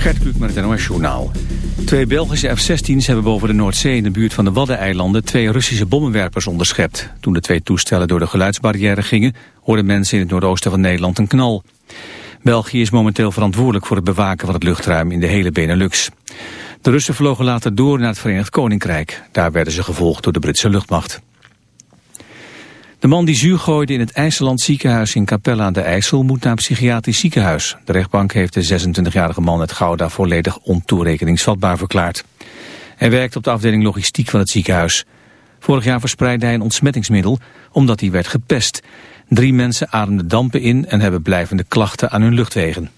Gert Kluk met het NOS Journaal. Twee Belgische F-16's hebben boven de Noordzee in de buurt van de Waddeneilanden twee Russische bommenwerpers onderschept. Toen de twee toestellen door de geluidsbarrière gingen, hoorden mensen in het noordoosten van Nederland een knal. België is momenteel verantwoordelijk voor het bewaken van het luchtruim in de hele Benelux. De Russen vlogen later door naar het Verenigd Koninkrijk. Daar werden ze gevolgd door de Britse luchtmacht. De man die zuur gooide in het IJsseland ziekenhuis in Capella aan de IJssel moet naar een psychiatrisch ziekenhuis. De rechtbank heeft de 26-jarige man uit Gouda volledig ontoerekeningsvatbaar verklaard. Hij werkt op de afdeling logistiek van het ziekenhuis. Vorig jaar verspreidde hij een ontsmettingsmiddel omdat hij werd gepest. Drie mensen ademden dampen in en hebben blijvende klachten aan hun luchtwegen.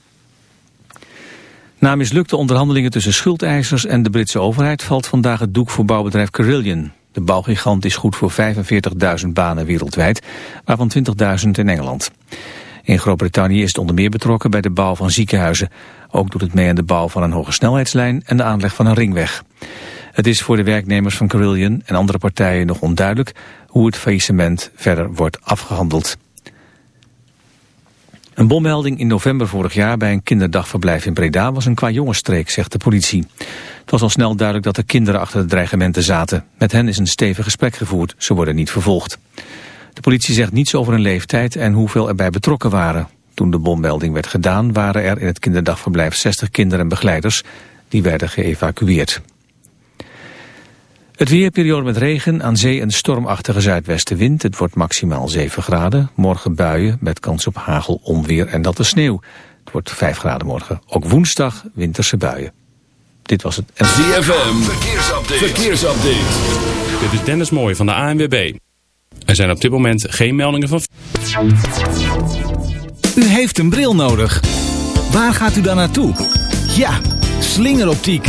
Na mislukte onderhandelingen tussen schuldeisers en de Britse overheid valt vandaag het doek voor bouwbedrijf Carillion. De bouwgigant is goed voor 45.000 banen wereldwijd, waarvan 20.000 in Engeland. In Groot-Brittannië is het onder meer betrokken bij de bouw van ziekenhuizen. Ook doet het mee aan de bouw van een hoge snelheidslijn en de aanleg van een ringweg. Het is voor de werknemers van Carillion en andere partijen nog onduidelijk hoe het faillissement verder wordt afgehandeld. Een bommelding in november vorig jaar bij een kinderdagverblijf in Breda was een kwajongensstreek, zegt de politie. Het was al snel duidelijk dat er kinderen achter de dreigementen zaten. Met hen is een stevig gesprek gevoerd, ze worden niet vervolgd. De politie zegt niets over hun leeftijd en hoeveel erbij betrokken waren. Toen de bommelding werd gedaan waren er in het kinderdagverblijf 60 kinderen en begeleiders. Die werden geëvacueerd. Het weerperiode met regen, aan zee een stormachtige zuidwestenwind. Het wordt maximaal 7 graden. Morgen buien met kans op hagel, onweer en natte sneeuw. Het wordt 5 graden morgen. Ook woensdag winterse buien. Dit was het. ZFM, verkeersupdate. verkeersupdate. Dit is Dennis Mooij van de ANWB. Er zijn op dit moment geen meldingen van... U heeft een bril nodig. Waar gaat u dan naartoe? Ja, slingeroptiek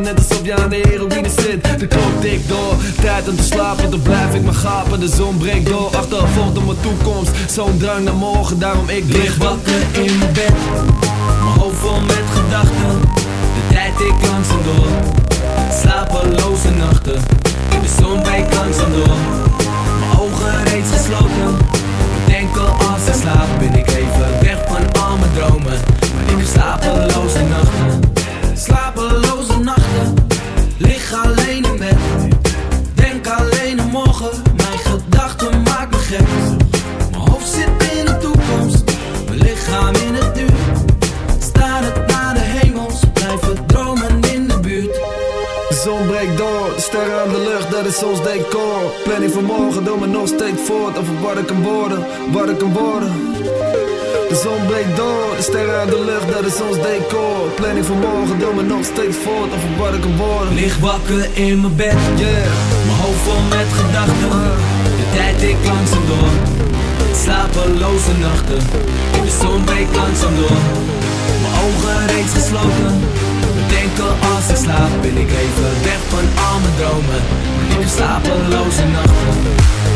net alsof je aan de heroïne zit. De klok tikt door, tijd om te slapen Dan blijf ik maar gapen, de zon breekt door Achtervolgd op mijn toekomst, zo'n drang naar morgen Daarom ik lig wakker in mijn bed. Mijn hoofd vol met gedachten. De tijd ik langzaam door. Slapeloze nachten ons decor. Planning van morgen, doe me nog steeds voort. Over wat ik kan worden. Wakker in mijn bed Yeah, Mijn hoofd vol met gedachten. De tijd ik langzaam door. Slapeloze nachten. De zon breekt langzaam door. Mijn ogen reeds gesloten. Bedenken als ik slaap Ben ik even weg van al mijn dromen. Heb slapeloze nachten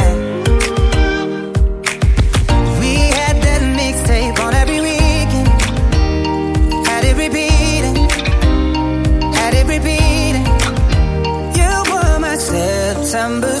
Numbers.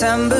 September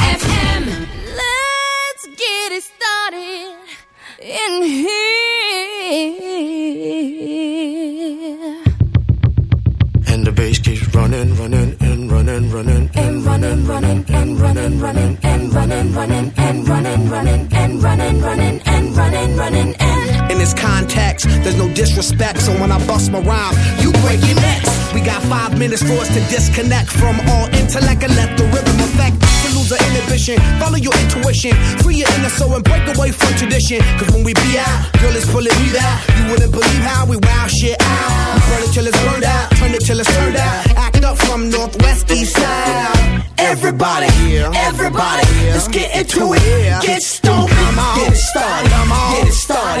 five minutes for us to disconnect from all intellect and let the rhythm affect. To lose the inhibition, follow your intuition, free your inner soul and break away from tradition. Cause when we be out, girl, it's pulling me out. You wouldn't believe how we wow shit out. We burn it till it's burned out, turn it till it's turned out. Act up from northwest, east side. Everybody, everybody, let's get into it. Get stoned, get it started, get it started,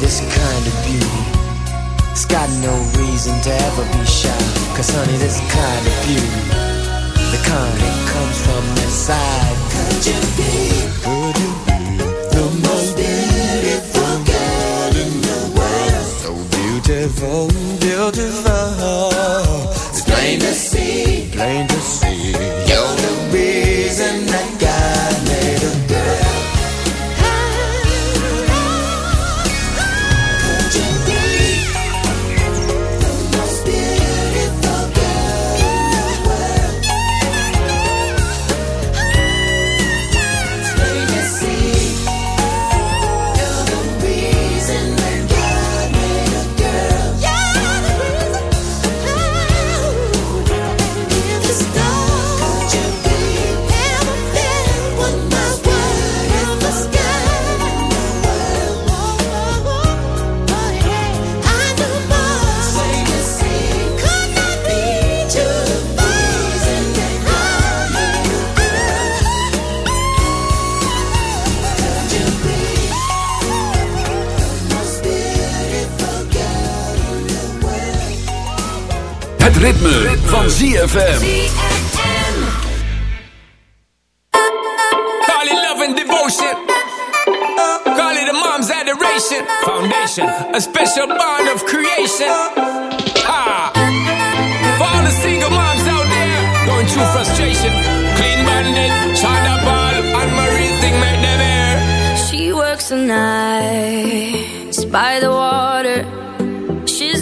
This kind of beauty, it's got no reason to ever be shy. Cause honey, this kind of beauty, the kind that comes from inside. Could you be? Could you be the most beautiful girl in the world? So beautiful, beautiful. It's plain to see, plain to Het ritme, van ZFM. Call it love and devotion. Call it a mom's adoration. Foundation, a special bond of creation. Ah. For all the single moms out there going through frustration. Clean bandit, China ball, and Marie thing make them air. She works the nights by the water.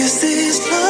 Is this love?